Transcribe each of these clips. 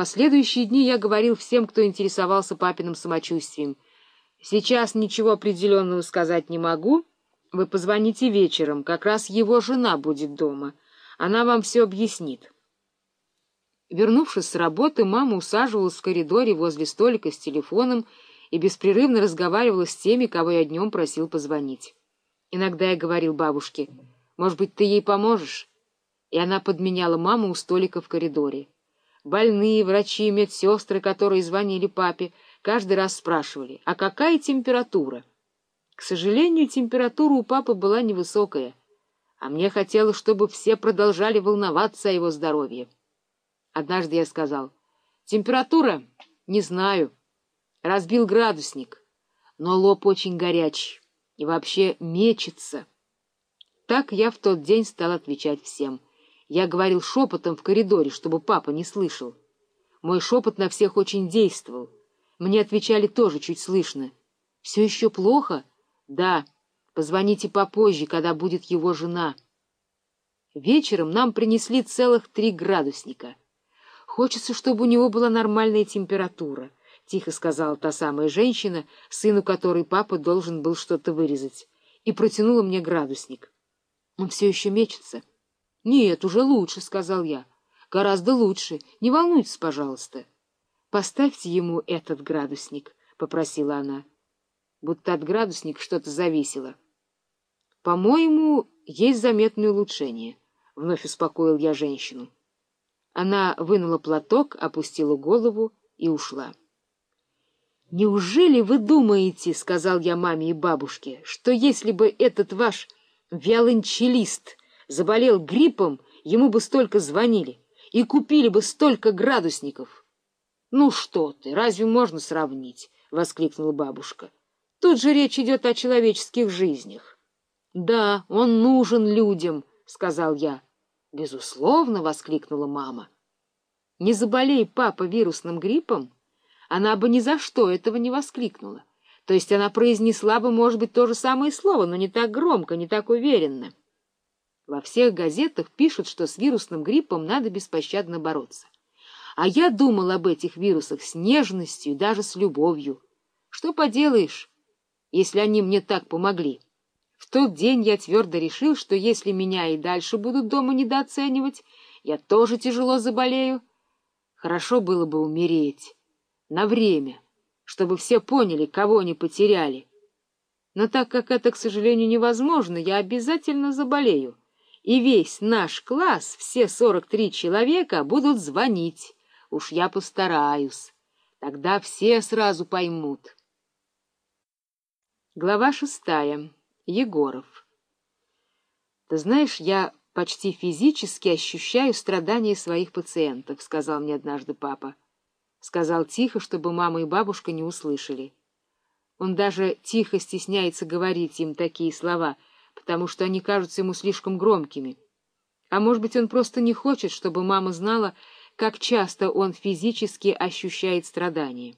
последующие дни я говорил всем, кто интересовался папиным самочувствием. Сейчас ничего определенного сказать не могу. Вы позвоните вечером, как раз его жена будет дома. Она вам все объяснит. Вернувшись с работы, мама усаживалась в коридоре возле столика с телефоном и беспрерывно разговаривала с теми, кого я днем просил позвонить. Иногда я говорил бабушке, «Может быть, ты ей поможешь?» И она подменяла маму у столика в коридоре. Больные, врачи, медсестры, которые звонили папе, каждый раз спрашивали, «А какая температура?» К сожалению, температура у папы была невысокая, а мне хотелось, чтобы все продолжали волноваться о его здоровье. Однажды я сказал, температура? Не знаю. Разбил градусник, но лоб очень горячий и вообще мечется. Так я в тот день стал отвечать всем. Я говорил шепотом в коридоре, чтобы папа не слышал. Мой шепот на всех очень действовал. Мне отвечали тоже чуть слышно. «Все еще плохо?» «Да. Позвоните попозже, когда будет его жена». Вечером нам принесли целых три градусника. Хочется, чтобы у него была нормальная температура, — тихо сказала та самая женщина, сыну которой папа должен был что-то вырезать, и протянула мне градусник. Он все еще мечется. — Нет, уже лучше, — сказал я. — Гораздо лучше. Не волнуйтесь, пожалуйста. — Поставьте ему этот градусник, — попросила она. Будто от градусника что-то зависело. — По-моему, есть заметное улучшение, — вновь успокоил я женщину. Она вынула платок, опустила голову и ушла. «Неужели вы думаете, — сказал я маме и бабушке, — что если бы этот ваш виолончелист заболел гриппом, ему бы столько звонили и купили бы столько градусников?» «Ну что ты, разве можно сравнить?» — воскликнула бабушка. «Тут же речь идет о человеческих жизнях». «Да, он нужен людям», — сказал я. — Безусловно, — воскликнула мама. Не заболей папа вирусным гриппом, она бы ни за что этого не воскликнула. То есть она произнесла бы, может быть, то же самое слово, но не так громко, не так уверенно. Во всех газетах пишут, что с вирусным гриппом надо беспощадно бороться. А я думал об этих вирусах с нежностью даже с любовью. Что поделаешь, если они мне так помогли? В тот день я твердо решил, что если меня и дальше будут дома недооценивать, я тоже тяжело заболею. Хорошо было бы умереть. На время, чтобы все поняли, кого они потеряли. Но так как это, к сожалению, невозможно, я обязательно заболею. И весь наш класс, все сорок три человека, будут звонить. Уж я постараюсь. Тогда все сразу поймут. Глава шестая. Егоров. Ты знаешь, я почти физически ощущаю страдания своих пациентов, — сказал мне однажды папа. Сказал тихо, чтобы мама и бабушка не услышали. Он даже тихо стесняется говорить им такие слова, потому что они кажутся ему слишком громкими. А может быть, он просто не хочет, чтобы мама знала, как часто он физически ощущает страдания.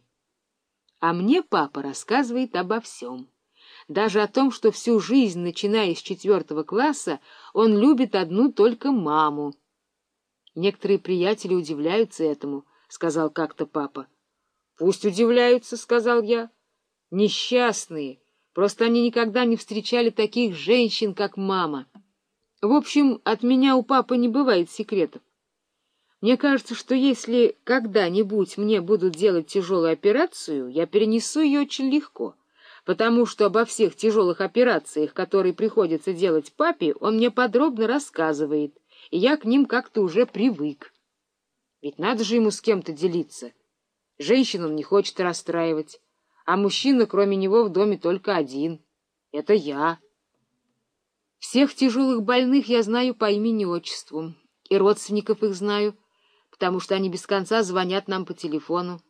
А мне папа рассказывает обо всем даже о том, что всю жизнь, начиная с четвертого класса, он любит одну только маму. Некоторые приятели удивляются этому, — сказал как-то папа. — Пусть удивляются, — сказал я. — Несчастные, просто они никогда не встречали таких женщин, как мама. В общем, от меня у папы не бывает секретов. Мне кажется, что если когда-нибудь мне будут делать тяжелую операцию, я перенесу ее очень легко — потому что обо всех тяжелых операциях, которые приходится делать папе, он мне подробно рассказывает, и я к ним как-то уже привык. Ведь надо же ему с кем-то делиться. Женщин он не хочет расстраивать, а мужчина, кроме него, в доме только один. Это я. Всех тяжелых больных я знаю по имени-отчеству, и родственников их знаю, потому что они без конца звонят нам по телефону.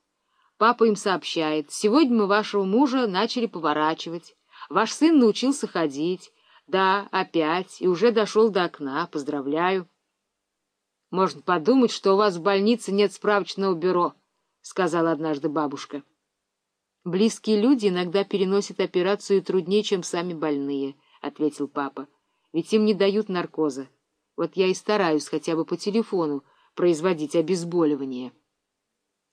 Папа им сообщает, сегодня мы вашего мужа начали поворачивать, ваш сын научился ходить, да, опять, и уже дошел до окна, поздравляю. Можно подумать, что у вас в больнице нет справочного бюро, — сказала однажды бабушка. Близкие люди иногда переносят операцию труднее, чем сами больные, — ответил папа, — ведь им не дают наркоза. Вот я и стараюсь хотя бы по телефону производить обезболивание.